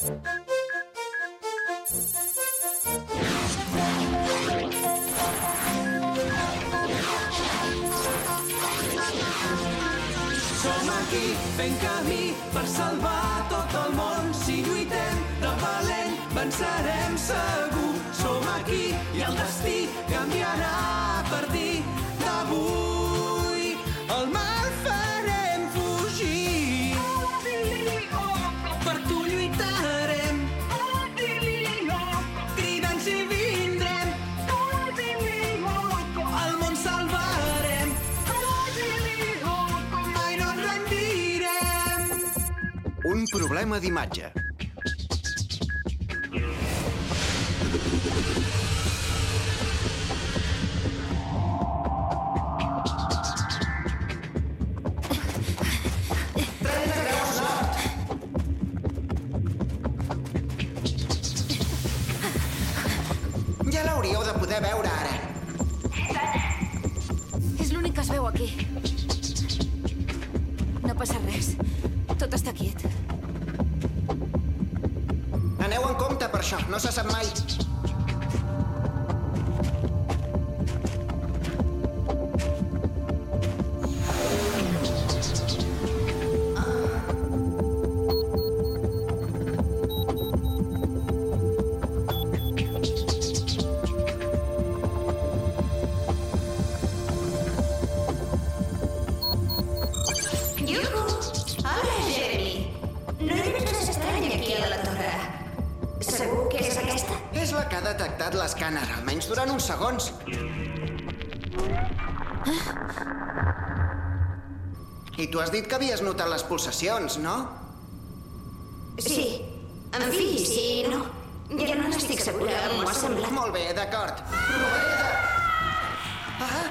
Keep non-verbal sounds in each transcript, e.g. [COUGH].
Som aquí fent camí per salvar tot el món. Si lluitem de valent, vencerem segur. Som aquí i el destí canviarà Un problema d'imatge. I tu has dit que havies notat les pulsacions, no? Sí. En fi, sí, no. Ja no n'estic segura, m'ho ha semblat. Molt bé, d'acord. Provaré de... Ah,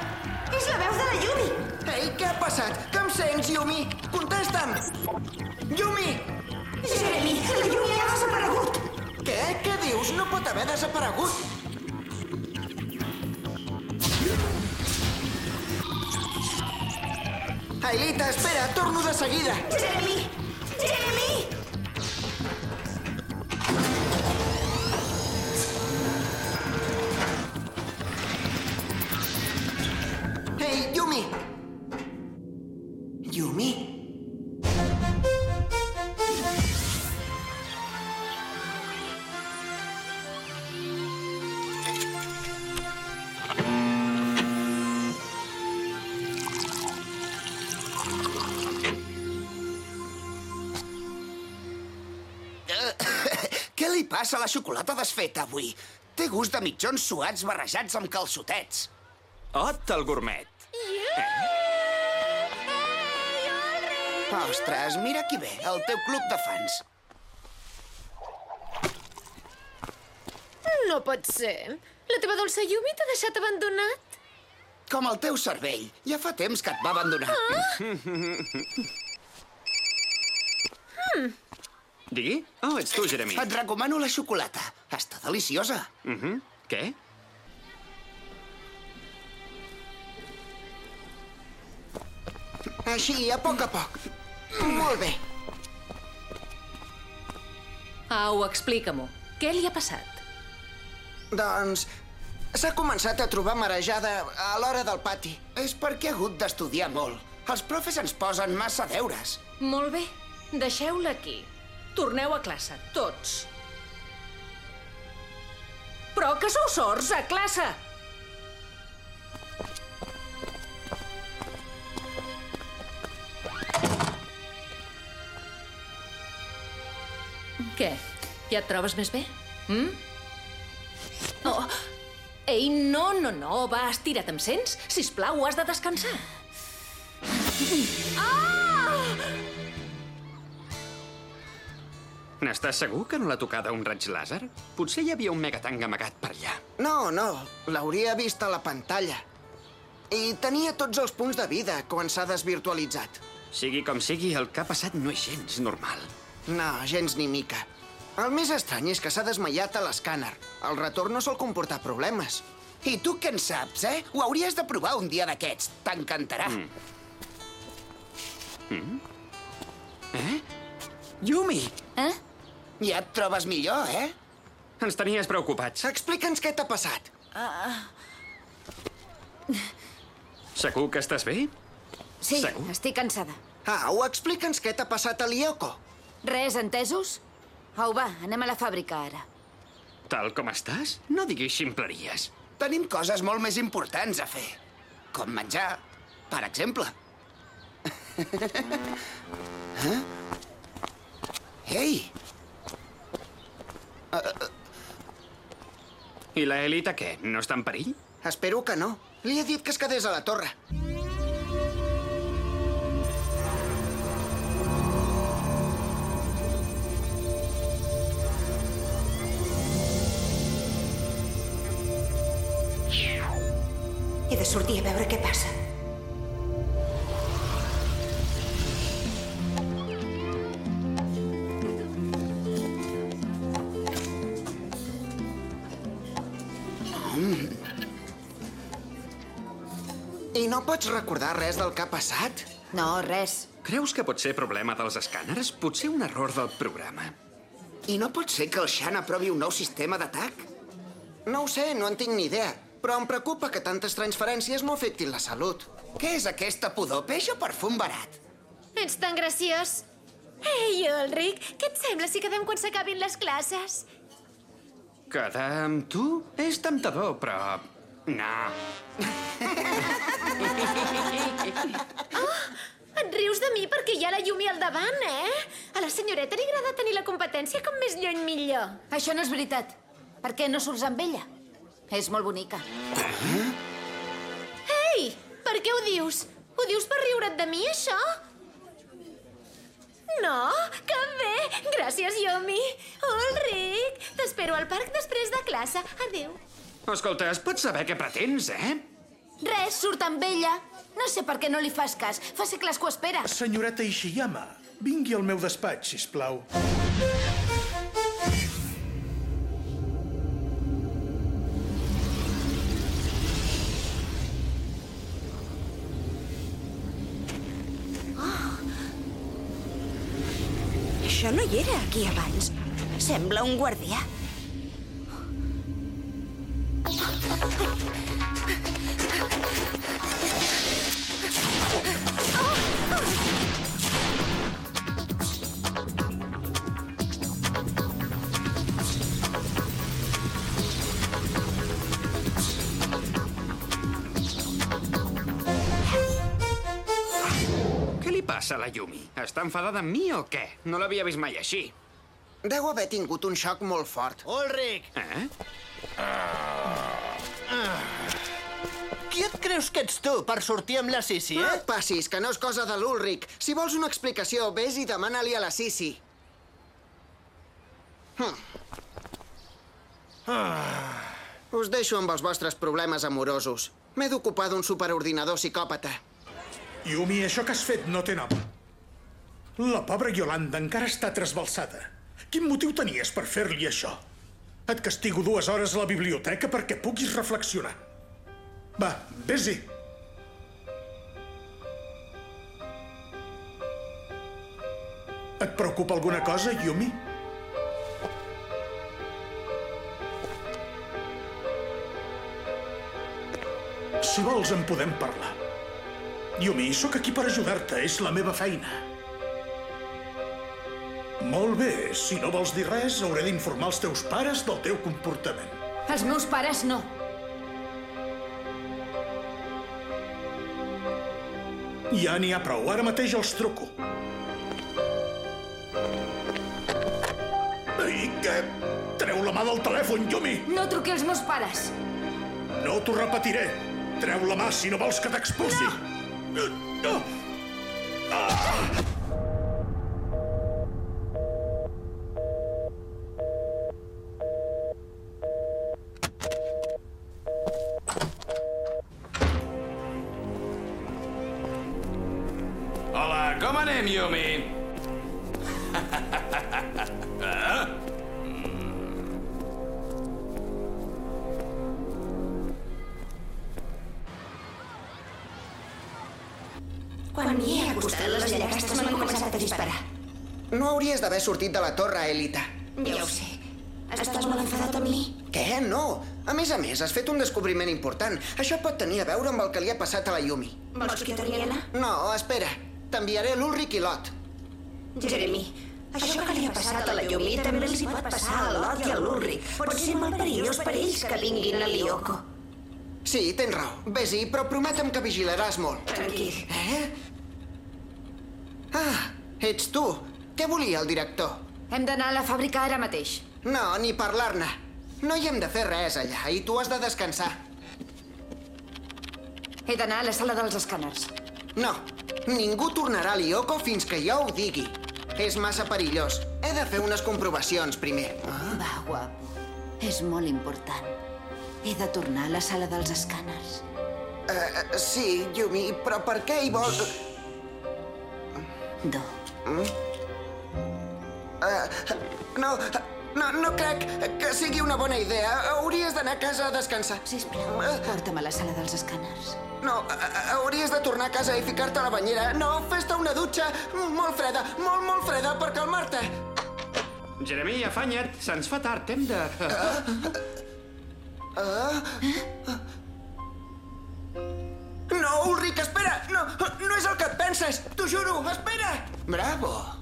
És la veu de la Yumi! ei, què ha passat? Que em sents, Yumi? Contesta'm! Yumi! Jeremy, la Yumi ha desaparegut! Què? Què dius? No pot haver desaparegut. Ailita, espera, torno de seguida. Jeremy! Jeremy! Passa la xocolata desfeta avui? Té gust de mitjons suats barrejats amb calçotets. Ot, el gourmet. Ostres, mira qui ve, el teu club de fans. No pot ser. La teva dolça Yumi t'ha deixat abandonat? Com el teu cervell. Ja fa temps que et va abandonar. [LAUGHS] Digui? Oh, ets tu, Jeremy. Et recomano la xocolata. Està deliciosa. Mhm. Què? Així, a poc a poc. Molt bé. Au, explica-m'ho. Què li ha passat? Doncs... S'ha començat a trobar marejada a l'hora del pati. És perquè ha hagut d'estudiar molt. Els profes ens posen massa deures. Molt bé, deixeu-la aquí. Torneu a classe, tots. Però que sou sords, a classe! Què? Ja et trobes més bé? Mm? Oh. Ei, no, no, no, va, estira't, em sents? Sisplau, has de descansar. N'estàs segur que no l'ha tocada un raig làser? Potser hi havia un megatang amagat per allà. No, no, l'hauria vist a la pantalla. I tenia tots els punts de vida quan s'ha desvirtualitzat. Sigui com sigui, el que ha passat no és gens normal. No, gens ni mica. El més estrany és que s'ha desmaiat a l'escàner. El retorn no sol comportar problemes. I tu què en saps, eh? Ho hauries de provar un dia d'aquests. T'encantarà. Mm. Eh? Yumi! Eh? Ja et trobes millor, eh? Ens tenies preocupats. Explica'ns què t'ha passat. Segur que estàs bé? Sí, Segur? estic cansada. Au, explica'ns què t'ha passat a l'Ioko. Res, entesos? Au, va, anem a la fàbrica ara. Tal com estàs? No diguis ximpleries. Tenim coses molt més importants a fer. Com menjar, per exemple. [LAUGHS] eh? Ei, I la Elita què? No està en perill? espero que no. Li he dit que es quedés a la torre. He de sortir a veure què passa. Pots recordar res del que ha passat? No, res. Creus que pot ser problema dels escàners? Potser un error del programa. I no pot ser que el Xan aprovi un nou sistema d'atac? No ho sé, no en tinc ni idea. Però em preocupa que tantes transferències no afectin la salut. Què és aquesta pudor? Peix o perfum barat? Ets tan graciós. Ei, Ulrich, què et sembla si quedem quan s'acabin les classes? Quedar amb tu és temptador, però... No. [LAUGHS] Et rius de mi perquè hi ha la Yumi al davant, eh? A la senyoreta li agrada tenir la competència com més lluny millor. Això no és veritat. Per què no surts amb ella? És molt bonica. Ei, per què ho dius? Ho dius per riure't de mi, això? No? Que bé! Gràcies, Yumi. Ulrich, t'espero al parc després de classe. Adéu. Escolta, es pot saber què pretens, eh? Res, surt amb ella. No sé per què no li fas cas. Fa segles que ho espera. Senyoreta Ishiyama, vingui al meu despatx, si plau. Això no hi era aquí abans. Sembla un guardià. Què passa a la Yumi? Està enfadada amb mi o què? No l'havia vist mai així. Deu haver tingut un xoc molt fort. Ulrich, Eh? qui et creus que ets tu per sortir amb la Sissi, No eh? et passis, que no és cosa de l'Ulric. Si vols una explicació, vés i demana-li a la Sissi. Hm. Us deixo amb els vostres problemes amorosos. M'he d'ocupar d'un superordinador psicòpata. Yumi, això que has fet no té nom. La pobra Yolanda encara està trasbalsada. Quin motiu tenies per fer-li això? Et castigo dues hores a la biblioteca perquè puguis reflexionar. Va, vés-hi. Et preocupa alguna cosa, Yumi? Si vols, en podem parlar. Yumi, sóc aquí per ajudar-te, és la meva feina. Molt bé, si no vols dir res, hauré d'informar els teus pares del teu comportament. Els meus pares no. Ja n'hi ha prou, ara mateix els truco. I què? Treu la mà del telèfon, Yumi! No truqui als meus pares. No t'ho repetiré. Treu la mà si no vols que t'expulsi. No! No. Hola, d'haver sortit de la torre, Elita. Ja ho sé. Estàs molt enfadat amb mi? Què? No. A més a més, has fet un descobriment important. Això pot tenir a veure amb el que li ha passat a la Yumi. Vols que torni a anar? No, espera. T'enviaré l'Ulric i l'Ot. Jeremy, això que li ha passat a la Yumi també els hi pot passar a l'Ot i a l'Ulric. Pot ser molt perillós per ells que vinguin a l'Ioko. Sí, tens raó. Vés-hi, però prometem que vigilaràs molt. Tranquil. Eh? Ah, ets tu. Què volia el director? Hem d'anar a la fàbrica ara mateix. No, ni parlar-ne. No hi hem de fer res allà i tu has de descansar. He d'anar a la sala dels escàners. No, ningú tornarà a l'Ioko fins que jo ho digui. És massa perillós. He de fer unes comprovacions primer. Ah? Va, guapo. És molt important. He de tornar a la sala dels escàners. Uh, sí, Yumi, però per què hi vols... Do. Uh, no, no, no crec que sigui una bona idea. Hauries d'anar a casa a descansar. Sisplau, porta'm a la sala dels escàners. No, uh, hauries de tornar a casa i ficar-te a la banyera. No, fes-te una dutxa molt freda, molt, molt freda per calmar-te. Jeremy, afanya't. Se'ns fa tard. Hem de... No, Ulric, espera! No, no és el que et penses! T'ho juro, espera! Bravo!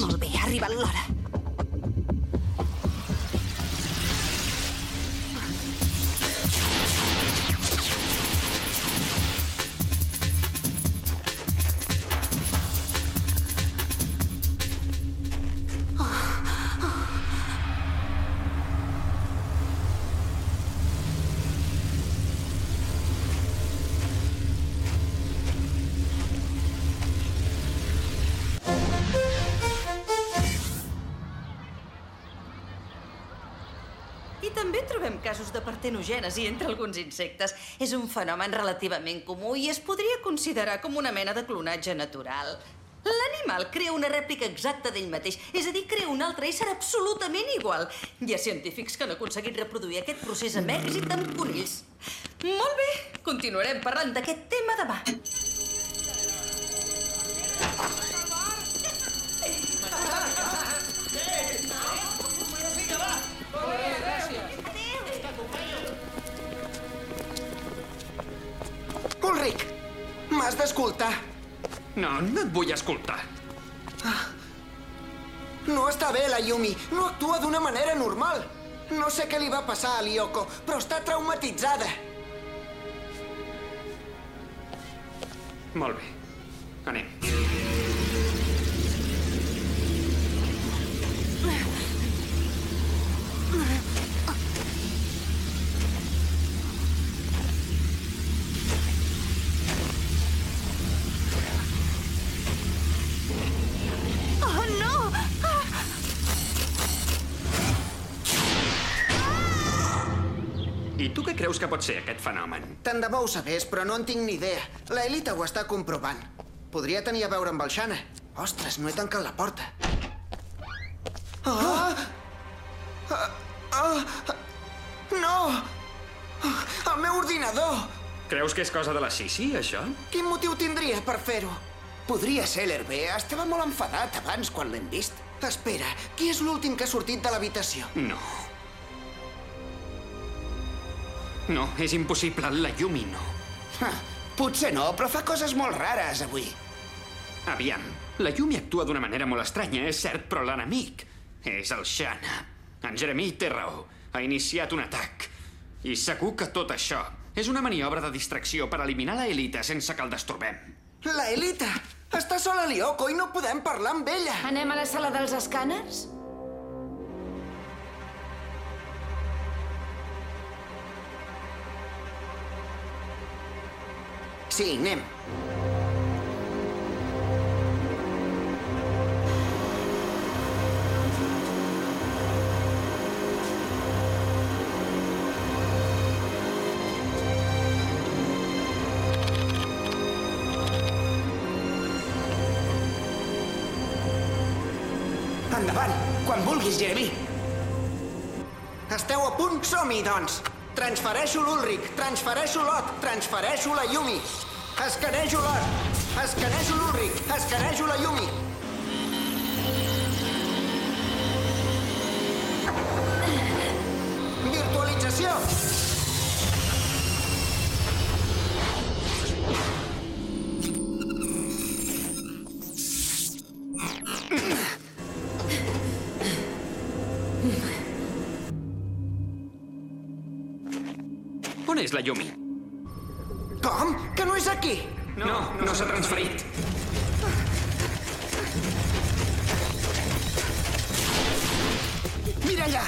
Molt bé, ha arribat l'hora. De partenogènesi entre alguns insectes. És un fenomen relativament comú i es podria considerar com una mena de clonatge natural. L'animal crea una rèplica exacta d'ell mateix, és a dir, crea un altre ésser absolutament igual. Hi ha científics que han aconseguit reproduir aquest procés amb èxit amb conills. Molt bé, continuarem parlant d'aquest tema demà. M'has d'escoltar. No, no et vull escoltar. No està bé, la Yumi. No actua d'una manera normal. No sé què li va passar a l'Ioko, però està traumatitzada. Molt bé. Anem. Que pot ser aquest fenomen? Tant de bo ho sabés, però no en tinc ni idea. La Elita ho està comprovant. Podria tenir a veure amb el Xana. Ostres, no he tancat la porta. Ah! Ah! Ah! No! El meu ordinador! Creus que és cosa de la Sissi, això? Quin motiu tindria per fer-ho? Podria ser l'Hervé. Estava molt enfadat abans quan l'hem vist. Espera, qui és l'últim que ha sortit de l'habitació? No. No, és impossible. La Yumi no. Ah, potser no, però fa coses molt rares avui. Aviam, la Yumi actua d'una manera molt estranya, és cert, però l'enemic és el Shana. En Jeremy té raó. Ha iniciat un atac. I segur que tot això és una maniobra de distracció per eliminar la Elita sense que el destorbem. La Elita! Està sola a l'Ioko i no podem parlar amb ella. Anem a la sala dels escàners? Sí, anem. Endavant, quan vulguis, Jeremy. Esteu a punt? Som-hi, doncs. Transfereixo l'Ulric, transfereixo l'Ot, transfereixo la Yumi. Escanejo l'Ot, escanejo l'Ulric, escanejo la Yumi. Virtualització! La Yumi? Com? Que no és aquí? No, no s'ha transferit. Mira allà!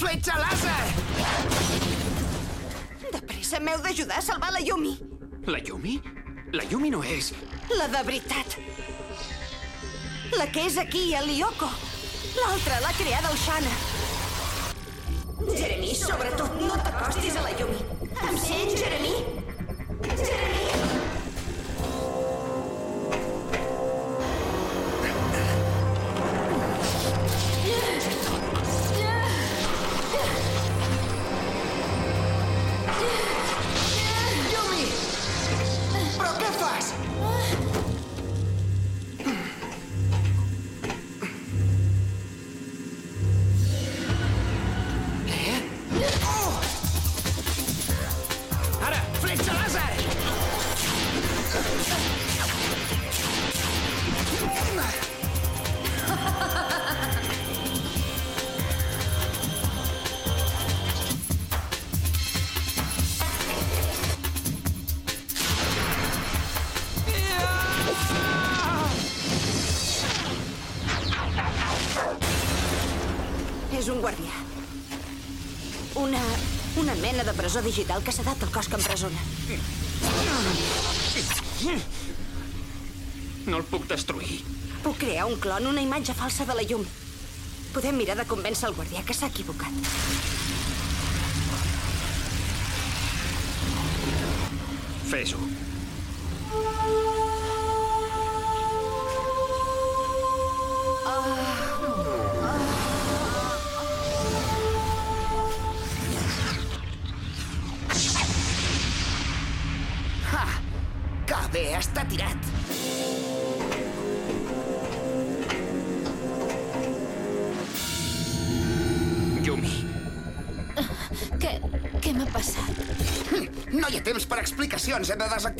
Fletxa làser! De pressa, m'heu d'ajudar a salvar la Yumi. La Yumi? La Yumi no és... La de veritat. La que és aquí, a Lyoko. L'altra l'ha creada el Shana. Jeremy, sobretot, no t'acostis a la Yumi. Em sents, Jeremy? Jeremy? Digital que s'ha dat al cos que empresona. No el puc destruir. Puc crear un clon, una imatge falsa de la llum. Podem mirar de convèncer el guardià que s'ha equivocat. Fes-ho.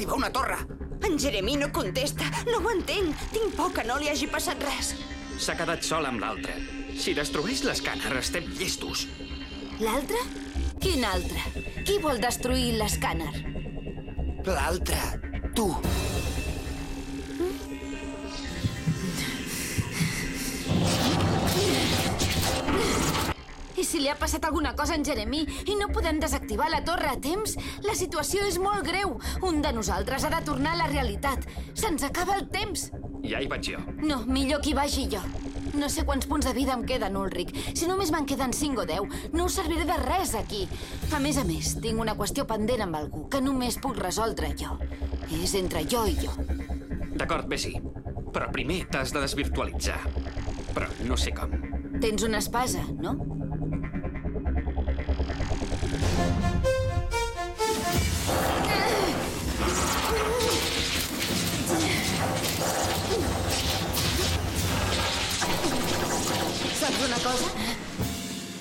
Desactivar una torre. En Jeremy no contesta. No ho entenc. Tinc por que no li hagi passat res. S'ha quedat sol amb l'altre. Si destrueix l'escàner, estem llestos. L'altre? Quin altre? Qui vol destruir l'escàner? L'altre, tu. I si li ha passat alguna cosa en Jeremy i no podem desactivar la torre a temps, la situació és molt greu. Un de nosaltres ha de tornar a la realitat. Se'ns acaba el temps. Ja hi vaig jo. No, millor que hi vagi jo. No sé quants punts de vida em queden, Ulrich. Si només me'n queden 5 o 10, no us serviré de res aquí. A més a més, tinc una qüestió pendent amb algú que només puc resoldre jo. És entre jo i jo. D'acord, Bessie. Però primer t'has de desvirtualitzar. Però no sé com. Tens una espasa, no? Saps una cosa?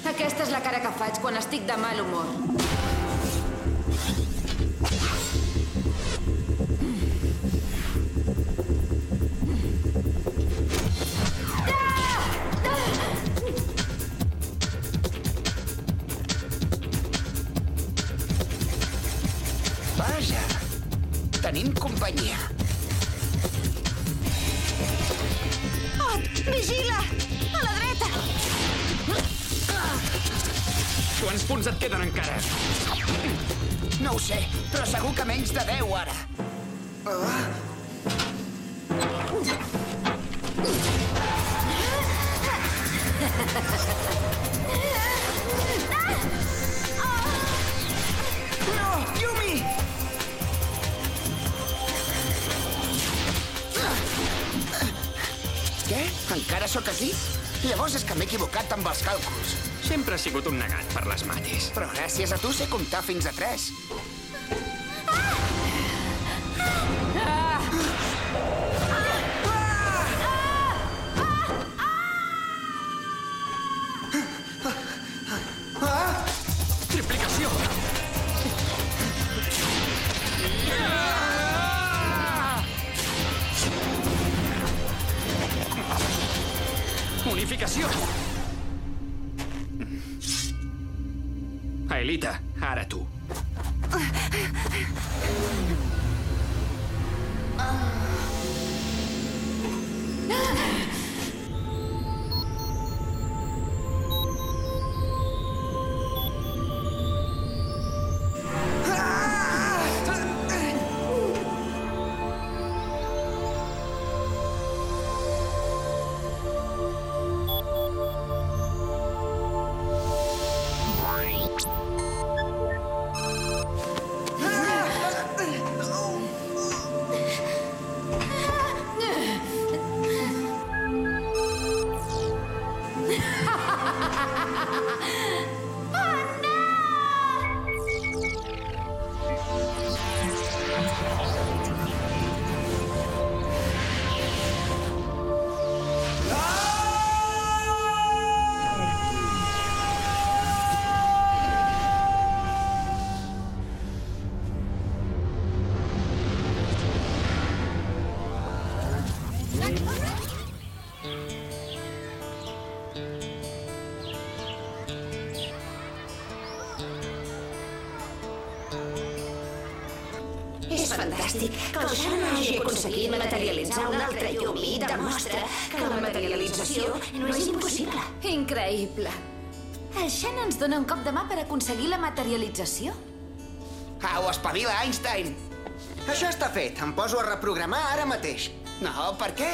Aquesta és la cara que faig quan estic de mal humor. Quants punts et queden encara? No ho sé, però segur que menys de 10 ara. No, Yumi! Què? Encara sóc aquí? Llavors és que m'he equivocat amb els càlculs. Sempre he sigut un negat per les mates. Però gràcies a tu sé comptar fins a 3. És fantàstic que el Shanna hagi aconseguit materialitzar un altre llum i demostra que la materialització no és impossible. Increïble. El Shanna ens dona un cop de mà per aconseguir la materialització. Au, espavila, Einstein! Això està fet. Em poso a reprogramar ara mateix. No, per què?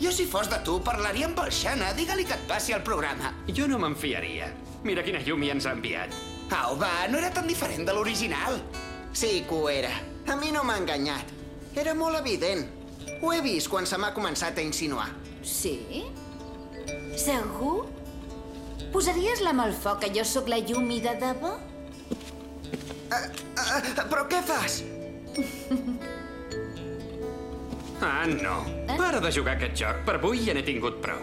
Jo, si fos de tu, parlaria amb el Xana. Digue-li que et passi el programa. Jo no me'n fiaria. Mira quina llumi ens ha enviat. Au, va, no era tan diferent de l'original. Sí que ho era. A mi no m'ha enganyat. Era molt evident. Ho he vist quan se m'ha començat a insinuar. Sí? Segur? Posaries la mà al foc que jo sóc la Yumi de debò? Uh, però què fas? [LAUGHS] Ah, no. Para de jugar aquest joc. Per avui ja n'he tingut prou.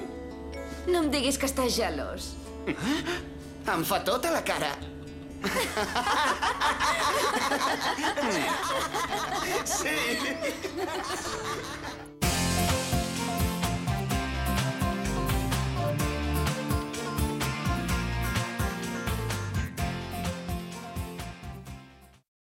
No em diguis que estàs gelós. Em fa tota la cara. [LAUGHS] sí.